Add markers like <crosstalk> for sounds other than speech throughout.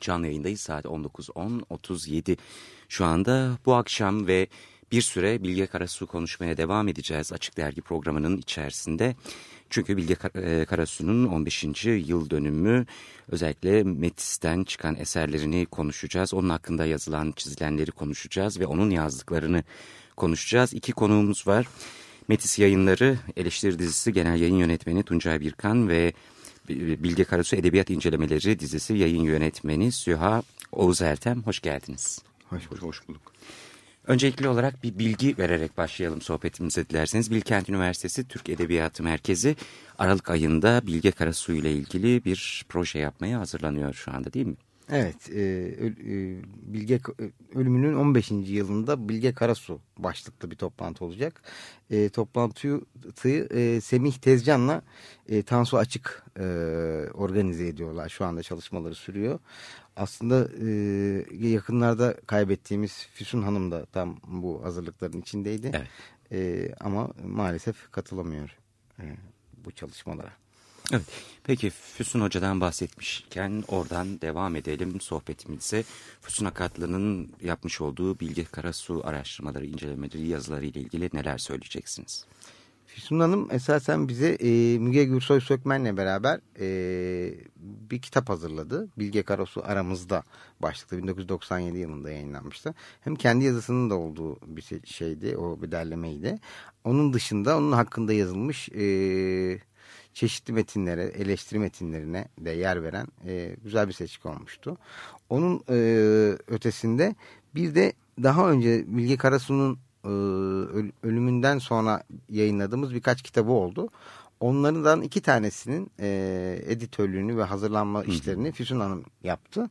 canlı yayındayız. Saat 19.10.37 şu anda. Bu akşam ve bir süre Bilge Karasu konuşmaya devam edeceğiz Açık Dergi programının içerisinde. Çünkü Bilge e, Karasu'nun 15. yıl dönümü özellikle Metis'ten çıkan eserlerini konuşacağız. Onun hakkında yazılan çizilenleri konuşacağız ve onun yazdıklarını konuşacağız. İki konuğumuz var. Metis Yayınları Eleştiri Dizisi Genel Yayın Yönetmeni Tuncay Birkan ve Bilge Karasu Edebiyat İncelemeleri Dizisi Yayın Yönetmeni Süha Oğuz Ertem. Hoş geldiniz. Hoş, hoş, hoş bulduk. Öncelikli olarak bir bilgi vererek başlayalım sohbetimize dilerseniz. Bilkent Üniversitesi Türk Edebiyatı Merkezi Aralık ayında Bilge Karasu ile ilgili bir proje yapmaya hazırlanıyor şu anda değil mi? Evet, e, e, Bilge e, ölümünün 15. yılında Bilge Karasu başlıklı bir toplantı olacak. E, toplantıyı e, Semih Tezcan'la e, Tansu Açık e, organize ediyorlar. Şu anda çalışmaları sürüyor. Aslında e, yakınlarda kaybettiğimiz Füsun Hanım da tam bu hazırlıkların içindeydi. Evet. E, ama maalesef katılamıyor e, bu çalışmalara. Evet. Peki Füsun Hoca'dan bahsetmişken oradan devam edelim sohbetimize. Füsun Akatlı'nın yapmış olduğu Bilge Karasu araştırmaları, incelemeleri, yazıları ile ilgili neler söyleyeceksiniz? Füsun Hanım esasen bize e, Müge Gürsoy Sökmen'le beraber e, bir kitap hazırladı. Bilge Karasu Aramızda başlıklı 1997 yılında yayınlanmıştı. Hem kendi yazısının da olduğu bir şey, şeydi, o bir derlemeydi. Onun dışında onun hakkında yazılmış... E, çeşitli metinlere, eleştiri metinlerine de yer veren e, güzel bir seçki olmuştu. Onun e, ötesinde bir de daha önce Bilge Karasu'nun e, ölümünden sonra yayınladığımız birkaç kitabı oldu. Onlardan iki tanesinin e, editörlüğünü ve hazırlanma işlerini Füsun Hanım yaptı.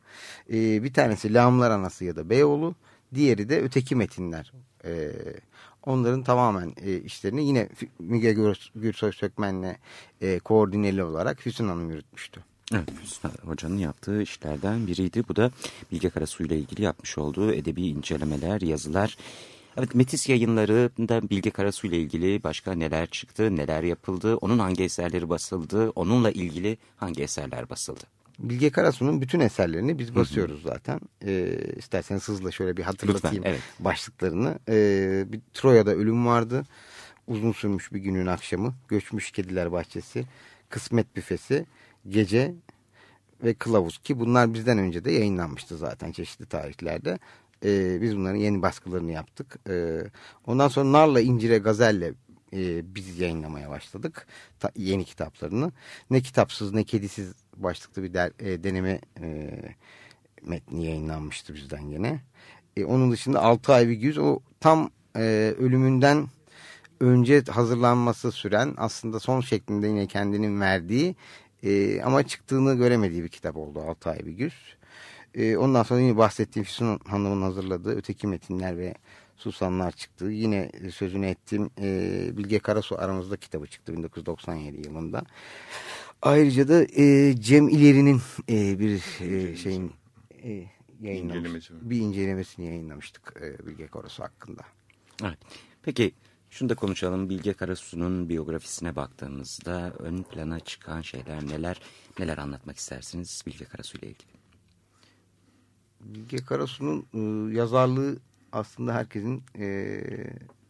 E, bir tanesi Lağımlar Anası ya da Beyoğlu, diğeri de Öteki Metinler. E, onların tamamen e, işlerini yine Müge Gürsoy Sökmen'le e, koordineli olarak Füsun Hanım yürütmüştü. Evet, Füsun Hoca'nın yaptığı işlerden biriydi. Bu da Bilge Karasu ile ilgili yapmış olduğu edebi incelemeler, yazılar. Evet, Metis yayınlarında Bilge Karasu ile ilgili başka neler çıktı, neler yapıldı, onun hangi eserleri basıldı, onunla ilgili hangi eserler basıldı? Bilge Karasu'nun bütün eserlerini biz basıyoruz zaten. E, isterseniz hızla şöyle bir hatırlatayım Lütfen, evet. başlıklarını. E, bir Troya'da ölüm vardı. Uzun sürmüş bir günün akşamı. Göçmüş Kediler Bahçesi. Kısmet Büfesi. Gece ve Kılavuz ki bunlar bizden önce de yayınlanmıştı zaten çeşitli tarihlerde. E, biz bunların yeni baskılarını yaptık. E, ondan sonra Narla, İncire, Gazel'le e, biz yayınlamaya başladık. Ta, yeni kitaplarını. Ne kitapsız ne kedisiz başlıklı bir der, e, deneme e, metni yayınlanmıştı bizden yine. E, onun dışında 6 ay bir güz o tam e, ölümünden önce hazırlanması süren aslında son şeklinde yine kendinin verdiği e, ama çıktığını göremediği bir kitap oldu 6 ay bir güz. E, ondan sonra yine bahsettiğim Füsun Hanım'ın hazırladığı öteki metinler ve Susanlar çıktı. Yine sözünü ettiğim e, Bilge Karasu aramızda kitabı çıktı 1997 yılında. Ayrıca da e, Cem İleri'nin e, bir e, şeyin e, yayınlamış, bir incelemesini yayınlamıştık e, Bilge Karasu hakkında. Evet. Peki şunu da konuşalım. Bilge Karasu'nun biyografisine baktığımızda ön plana çıkan şeyler neler neler anlatmak istersiniz Bilge Karasu ile ilgili? Bilge Karasu'nun e, yazarlığı aslında herkesin e,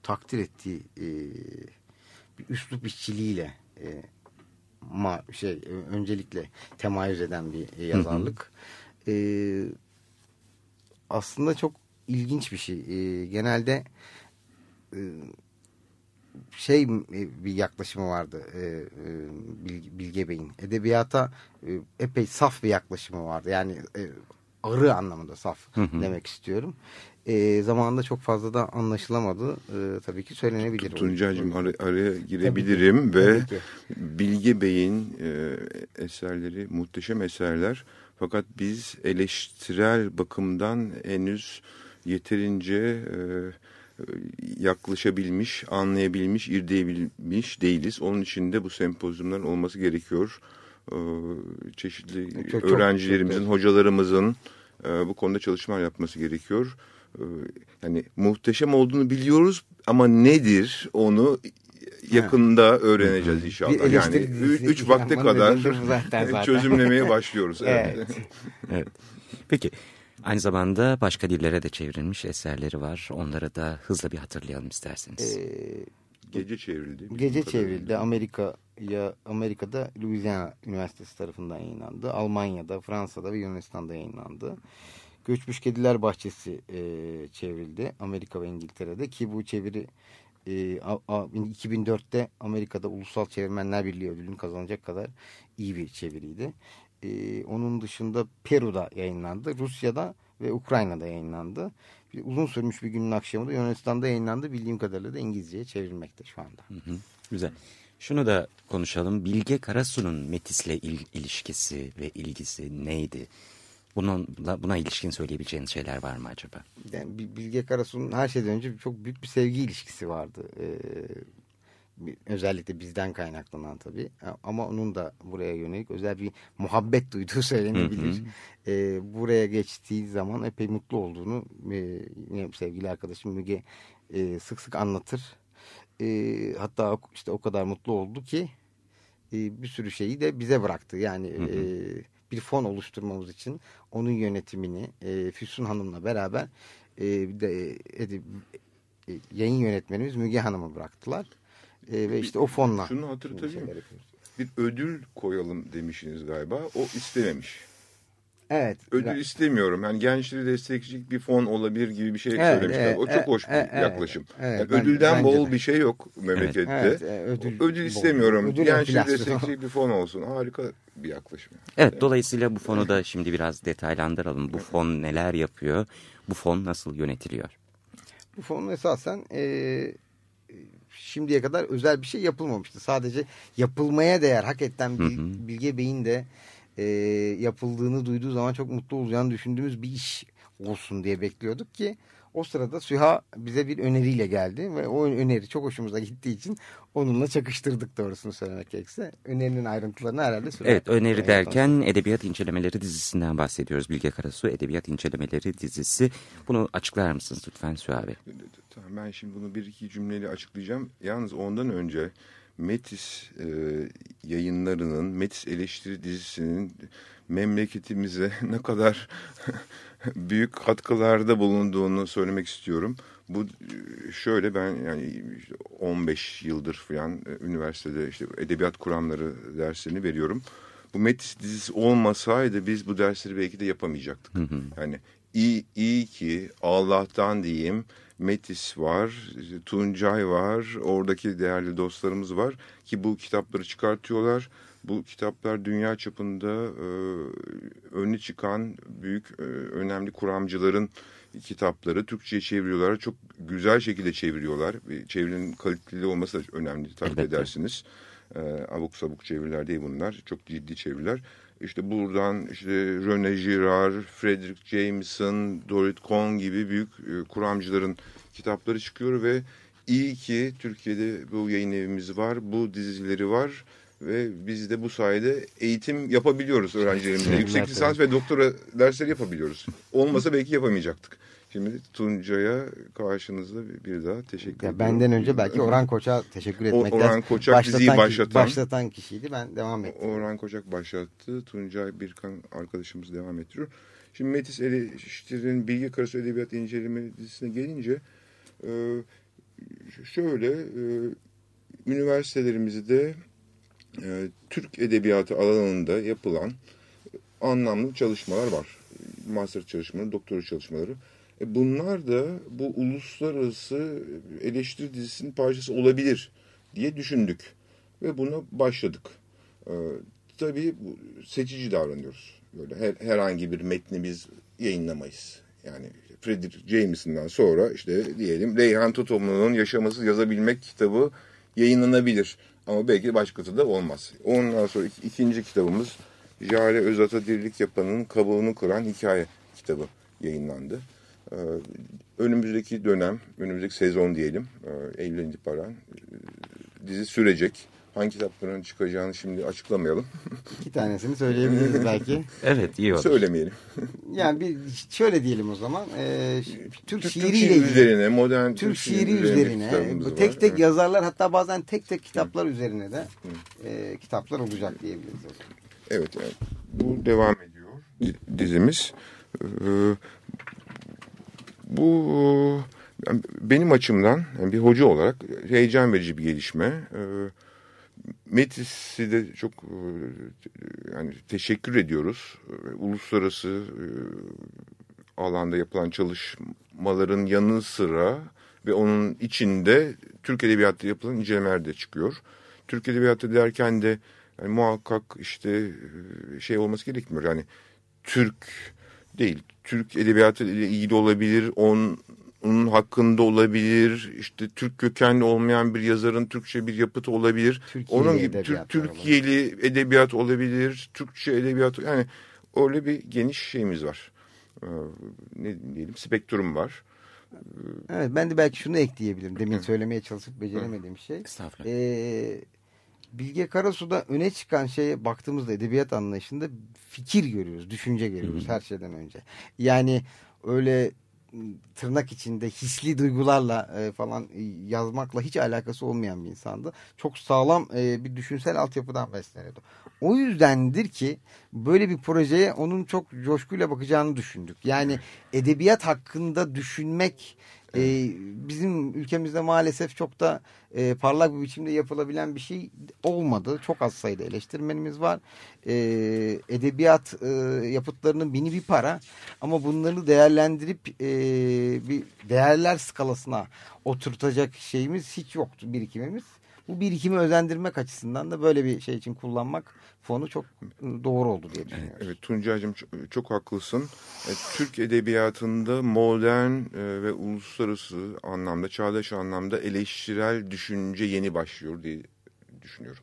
takdir ettiği e, bir üslup işçiliğiyle e, ma, şey öncelikle temayüz eden bir yazarlık. Hı hı. E, aslında çok ilginç bir şey. E, genelde e, şey bir yaklaşımı vardı e, e, Bilge Bey'in. Edebiyata e, epey saf bir yaklaşımı vardı. Yani e, arı anlamında saf hı hı. demek istiyorum e, zamanında çok fazla da anlaşılamadı. E, tabii ki söylenebilir. Tuncay'cığım ar araya girebilirim tabii, ve tabii Bilge Bey'in e, eserleri muhteşem eserler. Fakat biz eleştirel bakımdan henüz yeterince e, yaklaşabilmiş, anlayabilmiş, irdeyebilmiş değiliz. Onun için de bu sempozyumların olması gerekiyor. E, çeşitli çok, öğrencilerimizin, çok, çok, hocalarımızın e, bu konuda çalışmalar yapması gerekiyor. Ee, yani muhteşem olduğunu biliyoruz ama nedir onu yakında ha. öğreneceğiz inşallah. Yani üç, üç vakte kadar zaten, zaten. çözümlemeye <laughs> başlıyoruz. evet. evet. Peki aynı zamanda başka dillere de çevrilmiş eserleri var. Onları da hızla bir hatırlayalım isterseniz. Ee, gece çevrildi. Gece çevrildi. Amerika ya Amerika'da Louisiana Üniversitesi tarafından yayınlandı. Almanya'da, Fransa'da ve Yunanistan'da yayınlandı. Göçmüş Kediler Bahçesi e, çevrildi Amerika ve İngiltere'de ki bu çeviri e, a, a, 2004'te Amerika'da Ulusal Çevirmenler Birliği ödülünü kazanacak kadar iyi bir çeviriydi. E, onun dışında Peru'da yayınlandı, Rusya'da ve Ukrayna'da yayınlandı. Bir, uzun sürmüş bir günün akşamı da Yunanistan'da yayınlandı. Bildiğim kadarıyla da İngilizceye çevrilmekte şu anda. Hı hı, güzel. Şunu da konuşalım. Bilge Karasu'nun Metis'le il, ilişkisi ve ilgisi neydi? Bunun, buna ilişkin söyleyebileceğiniz şeyler var mı acaba? Yani Bilge Karasu'nun her şeyden önce çok büyük bir sevgi ilişkisi vardı. Ee, özellikle bizden kaynaklanan tabii. Ama onun da buraya yönelik özel bir muhabbet duyduğu <laughs> söylenebilir. Hı hı. Ee, buraya geçtiği zaman epey mutlu olduğunu e, yine sevgili arkadaşım Müge e, sık sık anlatır. E, hatta işte o kadar mutlu oldu ki e, bir sürü şeyi de bize bıraktı. Yani hı hı. E, bir fon oluşturmamız için onun yönetimini e, Füsun Hanım'la beraber e, de, e, e, yayın yönetmenimiz Müge Hanım'a bıraktılar. E, ve işte o fonla. Şunu hatırlatayım. Bir ödül koyalım demişsiniz galiba. O istememiş. Evet. Ödül evet. istemiyorum. Yani gençleri destekleyecek bir fon olabilir gibi bir şey evet, söylemişler. Evet, o çok evet, hoş bir evet, yaklaşım. Evet, yani ben, ödülden bol de. bir şey yok memlekette. Evet, evet, ödül, ödül istemiyorum. Ödül gençleri destekleyecek bir fon olsun. Harika bir yaklaşım. Evet, evet, dolayısıyla bu fonu da şimdi biraz detaylandıralım. Bu fon neler yapıyor? Bu fon nasıl yönetiliyor? Bu fon esasen e, şimdiye kadar özel bir şey yapılmamıştı. Sadece yapılmaya değer hakikaten Bilge Bey'in de e, yapıldığını duyduğu zaman çok mutlu olacağını düşündüğümüz bir iş olsun diye bekliyorduk ki o sırada Süha bize bir öneriyle geldi ve o öneri çok hoşumuza gittiği için onunla çakıştırdık doğrusunu söylemek gerekirse. Önerinin ayrıntılarını herhalde Süha. Evet öneri derken Edebiyat İncelemeleri dizisinden bahsediyoruz. Bilge Karasu Edebiyat İncelemeleri dizisi. Bunu açıklar mısınız lütfen Süha Bey? Tamam ben şimdi bunu bir iki cümleyle açıklayacağım. Yalnız ondan önce Metis e, yayınlarının, Metis eleştiri dizisinin memleketimize <laughs> ne kadar <laughs> büyük katkılarda bulunduğunu söylemek istiyorum. Bu şöyle ben yani 15 yıldır falan e, üniversitede işte edebiyat kuramları derslerini veriyorum. Bu Metis dizisi olmasaydı biz bu dersleri belki de yapamayacaktık. Hı hı. Yani iyi, iyi ki Allah'tan diyeyim Metis var, Tuncay var, oradaki değerli dostlarımız var ki bu kitapları çıkartıyorlar. Bu kitaplar dünya çapında e, önü çıkan büyük e, önemli kuramcıların kitapları Türkçe'ye çeviriyorlar. Çok güzel şekilde çeviriyorlar. Çevirinin kaliteli olması da önemli takip Elbette. edersiniz. E, abuk sabuk çeviriler değil bunlar. Çok ciddi çeviriler. İşte buradan işte René Girard, Frederick Jameson, Dorit Kong gibi büyük e, kuramcıların kitapları çıkıyor ve iyi ki Türkiye'de bu yayın evimiz var, bu dizileri var ve biz de bu sayede eğitim yapabiliyoruz öğrencilerimize. Yüksek lisans ve doktora dersleri yapabiliyoruz. Olmasa belki yapamayacaktık. Şimdi Tuncay'a karşınızda bir daha teşekkür ya ediyorum. Benden önce belki <laughs> Orhan Koç'a teşekkür etmek lazım. Orhan Koçak başlatan, diziyi başlatan. Başlatan kişiydi ben devam ettim. Orhan Koçak başlattı. Tuncay Birkan arkadaşımız devam ettiriyor. Şimdi Metis Eleştiri'nin Bilgi Karası Edebiyat İnceleme dizisine gelince e, şöyle e, üniversitelerimizde e, Türk Edebiyatı alanında yapılan anlamlı çalışmalar var. Master çalışmaları, doktora çalışmaları. E bunlar da bu uluslararası eleştiri dizisinin parçası olabilir diye düşündük. Ve buna başladık. Ee, tabii seçici davranıyoruz. Böyle her, herhangi bir metni biz yayınlamayız. Yani Frederick Jameson'dan sonra işte diyelim Reyhan Tutumlu'nun Yaşaması Yazabilmek kitabı yayınlanabilir. Ama belki başkası da olmaz. Ondan sonra ik ikinci kitabımız Jale Özat'a Dirlik Yapan'ın Kabuğunu Kıran Hikaye kitabı yayınlandı. Ee, önümüzdeki dönem, önümüzdeki sezon diyelim, e, Eylül'den itibaren e, dizi sürecek. Hangi kitapların çıkacağını şimdi açıklamayalım. <laughs> İki tanesini söyleyebiliriz belki. <laughs> evet iyi olur. Söylemeyelim. <laughs> Yani bir şöyle diyelim o zaman. E, Türk, Türk şiiriyle şiir üzerine, modern Türk, Türk şiiri üzerine. üzerine tek tek evet. yazarlar hatta bazen tek tek kitaplar Hı. üzerine de e, kitaplar olacak diyebiliriz. Evet, evet. Bu devam ediyor dizimiz. Bu yani benim açımdan yani bir hoca olarak heyecan verici bir gelişme. E, Metis'i de çok e, yani teşekkür ediyoruz. Uluslararası e, alanda yapılan çalışmaların yanı sıra ve onun içinde Türk Edebiyatı'da yapılan incelemeler de çıkıyor. Türk Edebiyatı derken de yani muhakkak işte e, şey olması gerekmiyor. Yani Türk değil, Türk Edebiyatı ile ilgili olabilir, on, onun hakkında olabilir. İşte Türk kökenli olmayan bir yazarın Türkçe bir yapıtı olabilir. Türkiye'li onun gibi Türk, Türkiye'li olabilir. edebiyat olabilir. Türkçe edebiyat yani öyle bir geniş şeyimiz var. Ee, ne diyelim spektrum var. Evet ben de belki şunu ekleyebilirim. Demin söylemeye çalışıp beceremediğim şey. Estağfurullah. Ee, Bilge Karasu'da öne çıkan şeye baktığımızda edebiyat anlayışında fikir görüyoruz, düşünce görüyoruz her şeyden önce. Yani öyle tırnak içinde hisli duygularla e, falan yazmakla hiç alakası olmayan bir insandı. Çok sağlam e, bir düşünsel altyapıdan besleniyordu. O yüzdendir ki böyle bir projeye onun çok coşkuyla bakacağını düşündük. Yani edebiyat hakkında düşünmek e, bizim ülkemizde maalesef çok da e, parlak bir biçimde yapılabilen bir şey olmadı. Çok az sayıda eleştirmenimiz var. E, edebiyat e, yapıtlarının bini bir para ama bunları değerlendirip e, bir değerler skalasına oturtacak şeyimiz hiç yoktu birikimimiz. Bu birikimi özendirmek açısından da böyle bir şey için kullanmak fonu çok doğru oldu diye düşünüyorum. Evet Tuncay'cığım çok, çok haklısın. E, Türk edebiyatında modern e, ve uluslararası anlamda, çağdaş anlamda eleştirel düşünce yeni başlıyor diye düşünüyorum.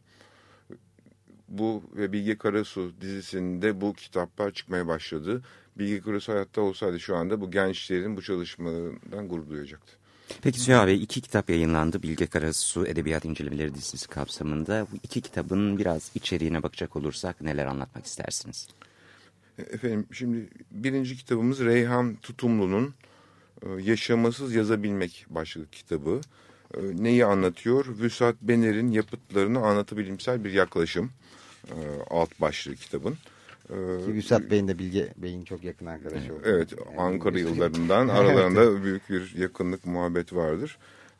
Bu ve Bilge Karasu dizisinde bu kitaplar çıkmaya başladı. Bilge Karasu hayatta olsaydı şu anda bu gençlerin bu çalışmalarından gurur duyacaktı. Peki Süha Bey iki kitap yayınlandı Bilge Karasu Edebiyat İncelemeleri dizisi kapsamında. Bu iki kitabın biraz içeriğine bakacak olursak neler anlatmak istersiniz? E, efendim şimdi birinci kitabımız Reyhan Tutumlu'nun e, Yaşamasız Yazabilmek başlıklı kitabı. E, neyi anlatıyor? Vüsat Bener'in yapıtlarını anlatabilimsel bir yaklaşım alt başlığı kitabın. Ki Vüsat Bey'in de Bilge Bey'in çok yakın arkadaşı oldu. Evet yani Ankara yıllarından <laughs> aralarında büyük bir yakınlık muhabbet vardır.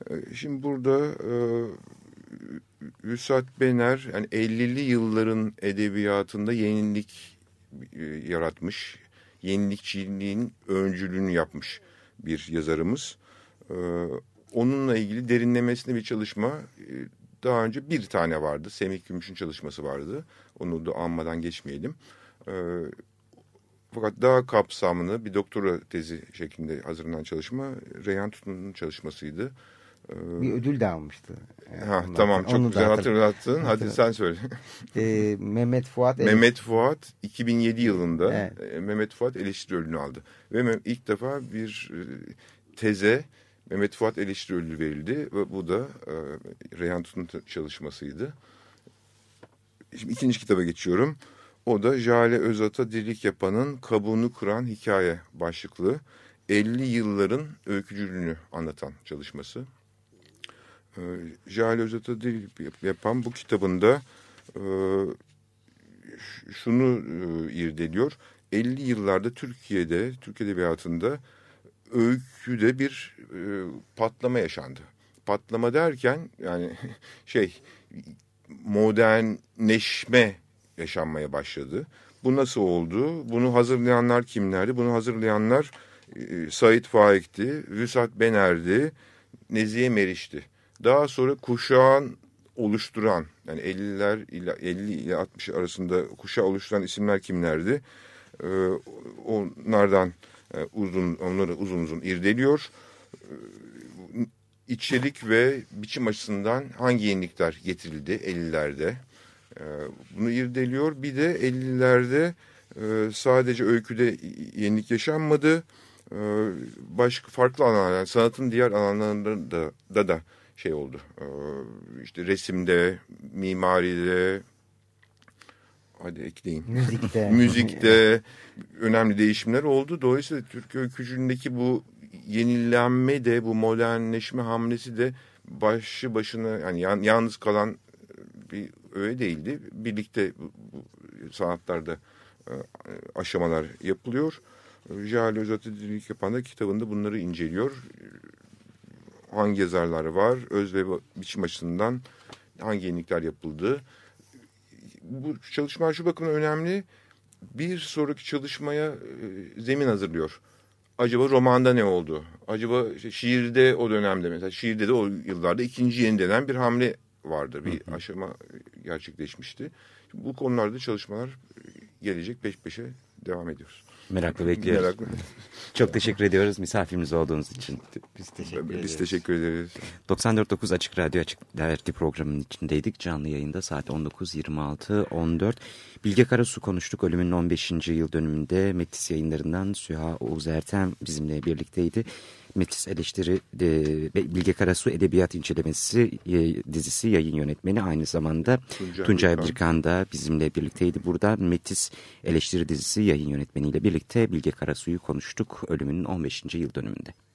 Ee, şimdi burada e, Vüsat Bener yani 50'li yılların edebiyatında yenilik e, yaratmış. Yenilikçiliğin öncülüğünü yapmış bir yazarımız. Ee, onunla ilgili derinlemesine bir çalışma e, daha önce bir tane vardı. Semih Gümüş'ün çalışması vardı. Onu da anmadan geçmeyelim. Ee, fakat daha kapsamlı bir doktora tezi şeklinde hazırlanan çalışma Reyhan Tutun'un çalışmasıydı. Ee, bir ödül de almıştı. Yani ha, tamam çok güzel hatırlattın. Hadi sen söyle. Ee, Mehmet Fuat. <laughs> Mehmet Fuat 2007 yılında evet. E, Mehmet Fuat eleştiri ödülünü aldı. Ve ilk defa bir e, teze Mehmet Fuat eleştiri ödülü verildi. Ve bu da e, Reyhan Tutun çalışmasıydı. Şimdi ikinci kitaba geçiyorum. O da Jale Özat'a dirlik yapanın kabuğunu kıran hikaye başlıklı 50 yılların öykücülüğünü anlatan çalışması. Ee, Jale Özat'a dirlik yapan bu kitabında e, şunu e, irdeliyor. 50 yıllarda Türkiye'de, Türk Edebiyatı'nda öyküde bir e, patlama yaşandı. Patlama derken yani <laughs> şey modernleşme yaşanmaya başladı. Bu nasıl oldu? Bunu hazırlayanlar kimlerdi? Bunu hazırlayanlar e, Said Faik'ti, Vüsat Bener'di, Nezihe Meriç'ti. Daha sonra kuşağın oluşturan yani 50'ler ile 50 ile 60 arasında kuşağı oluşturan isimler kimlerdi? Ee, onlardan e, uzun onları uzun uzun irdeliyor. Ee, ve biçim açısından hangi yenilikler getirildi 50'lerde? Ee, bunu irdeliyor. Bir de 50'lerde e, sadece öyküde yenilik yaşanmadı. Ee, başka farklı alanlar, yani sanatın diğer alanlarında da, da, da şey oldu. İşte resimde, mimaride, hadi ekleyin. Müzikte. <laughs> Müzikte önemli değişimler oldu. Dolayısıyla Türk öykücülüğündeki bu yenilenme de bu modernleşme hamlesi de başı başına yani yalnız kalan bir öyle değildi. Birlikte sanatlarda e, aşamalar yapılıyor. Jale Özatürk yapan da kitabında bunları inceliyor. Hangi yazarlar var, öz ve biçim açısından hangi yenilikler yapıldı. Bu çalışmalar şu bakımdan önemli. Bir sonraki çalışmaya e, zemin hazırlıyor. Acaba romanda ne oldu? Acaba şiirde o dönemde mesela şiirde de o yıllarda ikinci yenilenen bir hamle vardı. Bir hı hı. aşama gerçekleşmişti. Bu konularda çalışmalar gelecek peş peşe devam ediyoruz. Merakla <laughs> bekliyoruz. Meraklı. Çok teşekkür ediyoruz misafirimiz olduğunuz için. Biz teşekkür ederiz. Biz teşekkür ederiz. 94.9 Açık Radyo Açık Dergi programının içindeydik. Canlı yayında saat 19.26-14. Bilge Karasu konuştuk. Ölümünün 15. yıl dönümünde Metis yayınlarından Süha Oğuz Ertem bizimle birlikteydi. Metis Eleştiri e, Bilge Karasu Edebiyat İncelemesi e, dizisi yayın yönetmeni aynı zamanda Tuncay, Tuncay Birkan da bizimle birlikteydi. Burada Metis Eleştiri dizisi yayın yönetmeniyle birlikte Bilge Karasu'yu konuştuk ölümünün 15. yıl dönümünde.